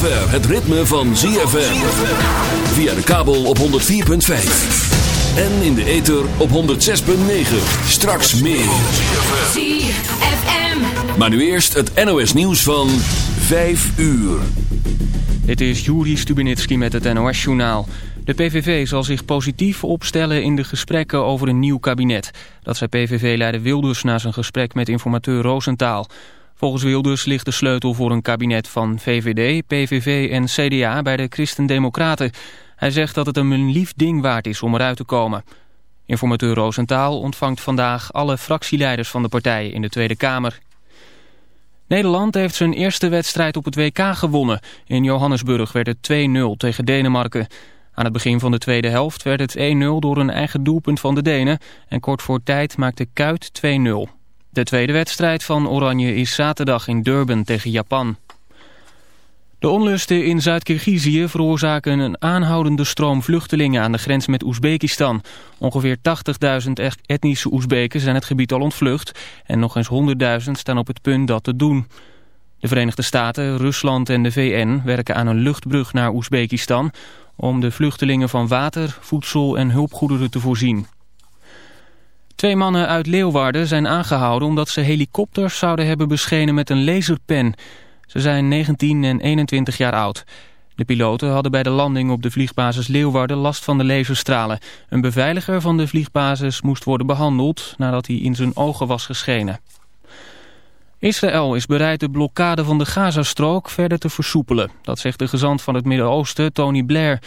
zover het ritme van ZFM. Via de kabel op 104.5. En in de ether op 106.9. Straks meer. ZFM. Maar nu eerst het NOS nieuws van 5 uur. Dit is Juri Stubenitski met het NOS-journaal. De PVV zal zich positief opstellen in de gesprekken over een nieuw kabinet. Dat zei PVV-leider Wilders na zijn gesprek met informateur Roosentaal. Volgens Wilders ligt de sleutel voor een kabinet van VVD, PVV en CDA bij de Christen-Democraten. Hij zegt dat het hem een lief ding waard is om eruit te komen. Informateur Roosentaal ontvangt vandaag alle fractieleiders van de partijen in de Tweede Kamer. Nederland heeft zijn eerste wedstrijd op het WK gewonnen. In Johannesburg werd het 2-0 tegen Denemarken. Aan het begin van de tweede helft werd het 1-0 door een eigen doelpunt van de Denen... en kort voor tijd maakte Kuit 2-0. De tweede wedstrijd van Oranje is zaterdag in Durban tegen Japan. De onlusten in Zuid-Kirgizië veroorzaken een aanhoudende stroom vluchtelingen aan de grens met Oezbekistan. Ongeveer 80.000 etnische Oezbeken zijn het gebied al ontvlucht en nog eens 100.000 staan op het punt dat te doen. De Verenigde Staten, Rusland en de VN werken aan een luchtbrug naar Oezbekistan om de vluchtelingen van water, voedsel en hulpgoederen te voorzien. Twee mannen uit Leeuwarden zijn aangehouden omdat ze helikopters zouden hebben beschenen met een laserpen. Ze zijn 19 en 21 jaar oud. De piloten hadden bij de landing op de vliegbasis Leeuwarden last van de laserstralen. Een beveiliger van de vliegbasis moest worden behandeld nadat hij in zijn ogen was geschenen. Israël is bereid de blokkade van de Gazastrook verder te versoepelen. Dat zegt de gezant van het Midden-Oosten, Tony Blair.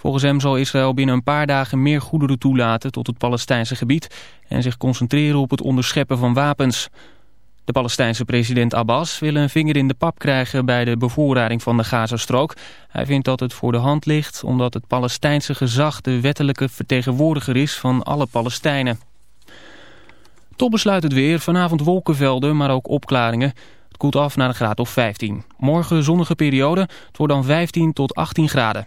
Volgens hem zal Israël binnen een paar dagen meer goederen toelaten tot het Palestijnse gebied... en zich concentreren op het onderscheppen van wapens. De Palestijnse president Abbas wil een vinger in de pap krijgen bij de bevoorrading van de Gazastrook. Hij vindt dat het voor de hand ligt omdat het Palestijnse gezag de wettelijke vertegenwoordiger is van alle Palestijnen. Tot besluit het weer. Vanavond wolkenvelden, maar ook opklaringen. Het koelt af naar een graad of 15. Morgen zonnige periode. Het wordt dan 15 tot 18 graden.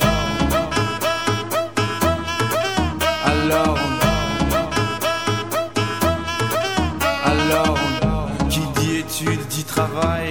давай.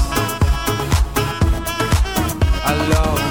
Hallo.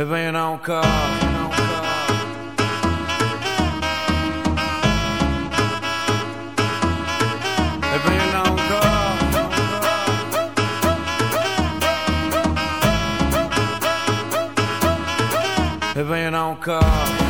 e vengono a un carro. E vengono a nou carro.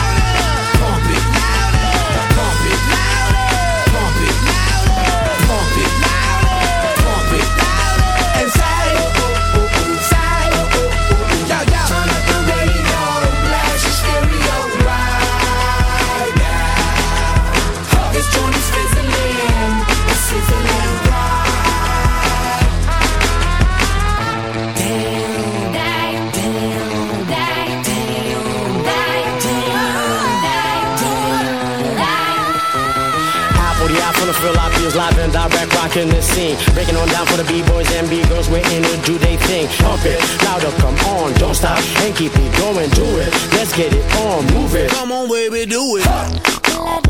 Legends live and direct, rocking the scene. Breaking on down for the b-boys and b-girls. We're in it, do they thing. Pump it, louder, come on, don't stop, and keep it going, do it. Let's get it on, move it. Come on, baby, do it. Blow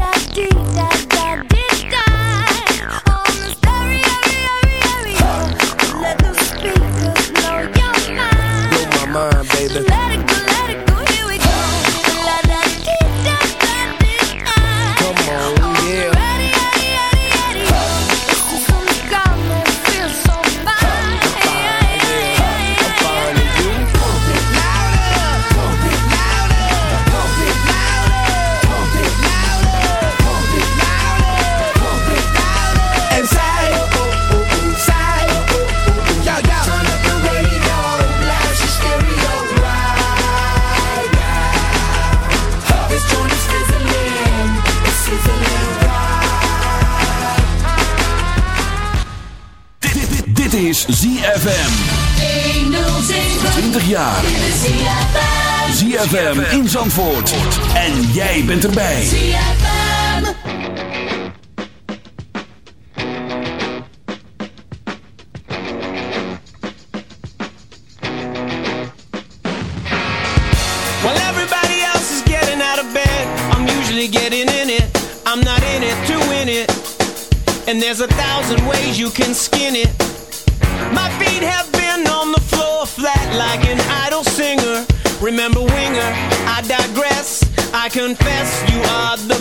bent erbij. Everybody else is getting out of bed, I'm usually getting in it. I'm not in it to win it. And there's a thousand ways you can skin it. My feet have been on the floor flat like an idle singer. Remember Winger, I digress. Confess you are the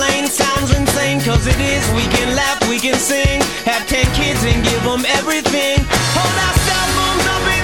plain. Sounds insane, cause it is. We can laugh, we can sing. Have ten kids and give them everything. Hold our cell phones up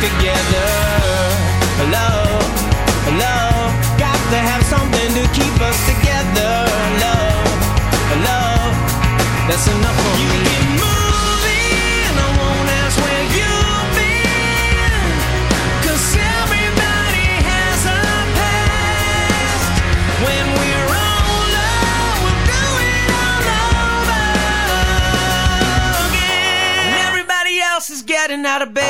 together. Love, love, got to have something to keep us together. Love, love, that's enough for me. You keep moving, I won't ask where you've been. 'Cause everybody has a past. When we're older, we'll do it all over again. And everybody else is getting out of bed.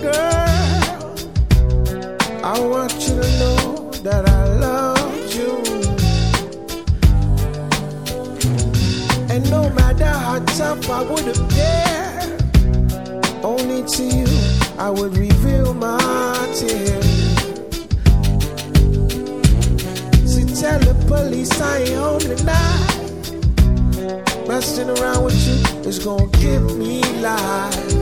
girl. I want you to know that I love you. And no matter how tough I would appear, only to you I would reveal my heart to. tears. tell the police I ain't home tonight. Messing around with you is gonna give me life.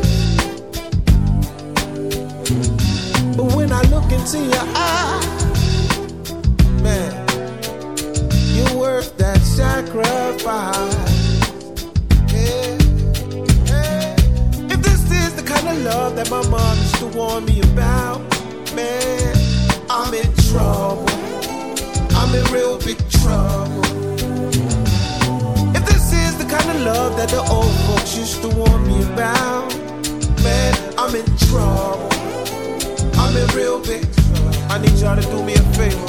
it's in your eye. Man, you're worth that sacrifice. If this is the kind of love that my mom used to warn me about, man, I'm in trouble. I'm in real big trouble If this is the kind of love that the old folks used to warn me about. Man, I'm in trouble. I'm in real big I need y'all to do me a favor.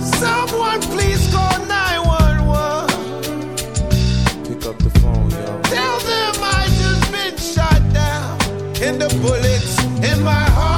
Someone please call 911. Pick up the phone, yo. Tell them I just been shot down. And the bullets in my heart.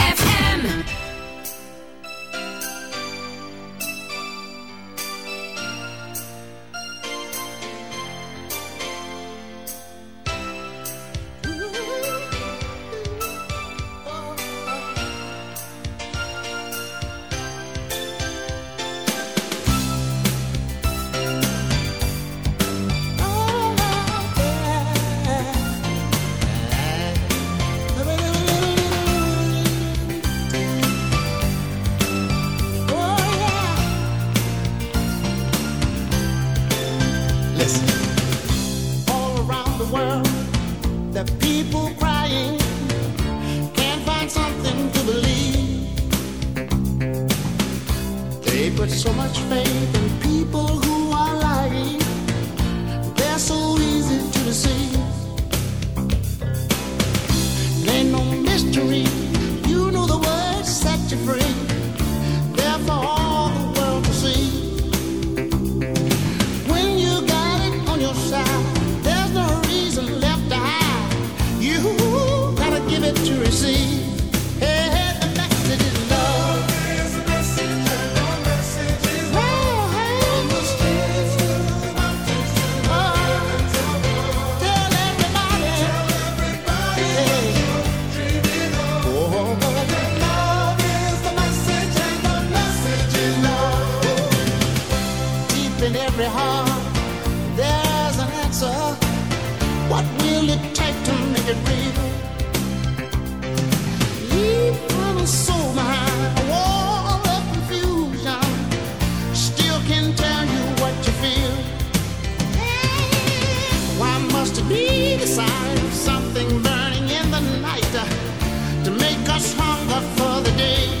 in every heart there's an answer. What will it take to make it real? Leave from soul behind a wall of confusion. Still can tell you what you feel. Why must it be the sign of something burning in the night to make us hunger for the day?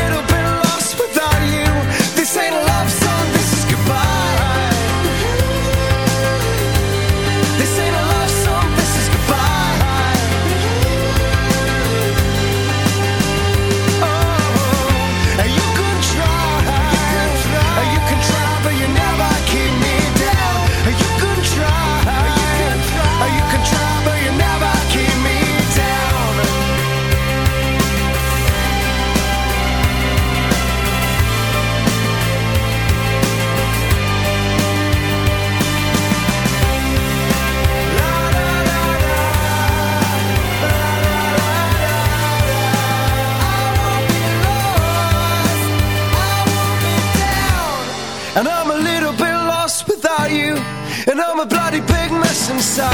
inside.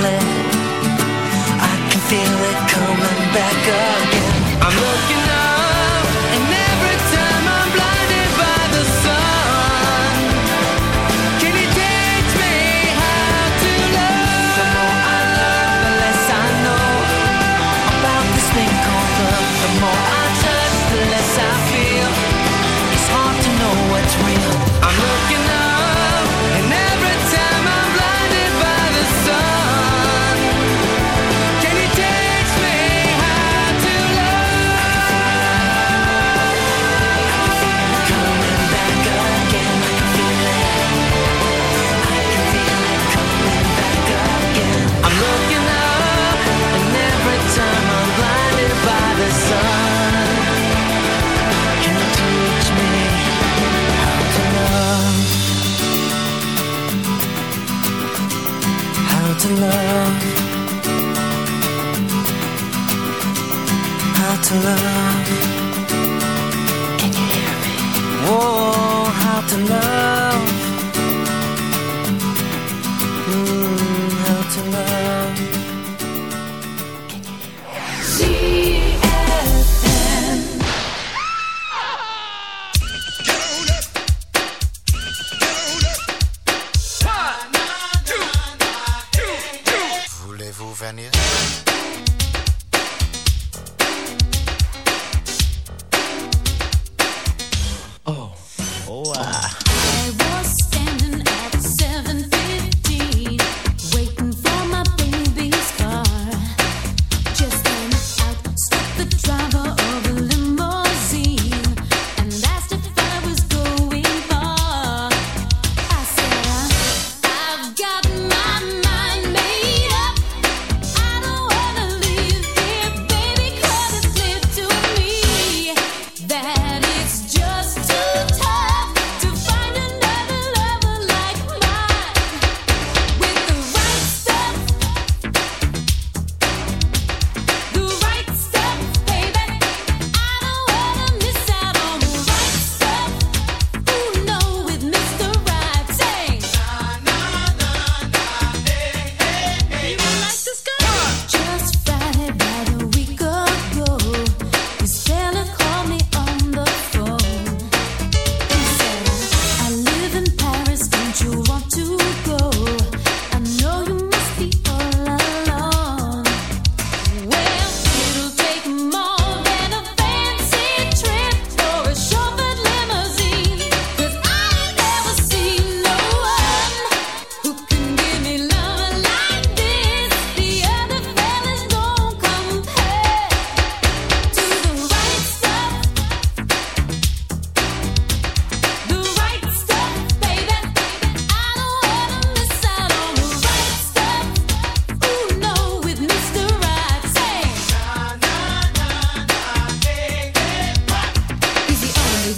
feeling to love. Can you hear me? Oh, how to love.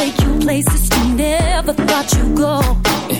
take you places you never thought you'd go.